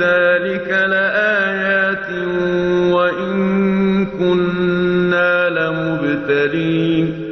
ذلك لآيات وإن كنا لمبتلين.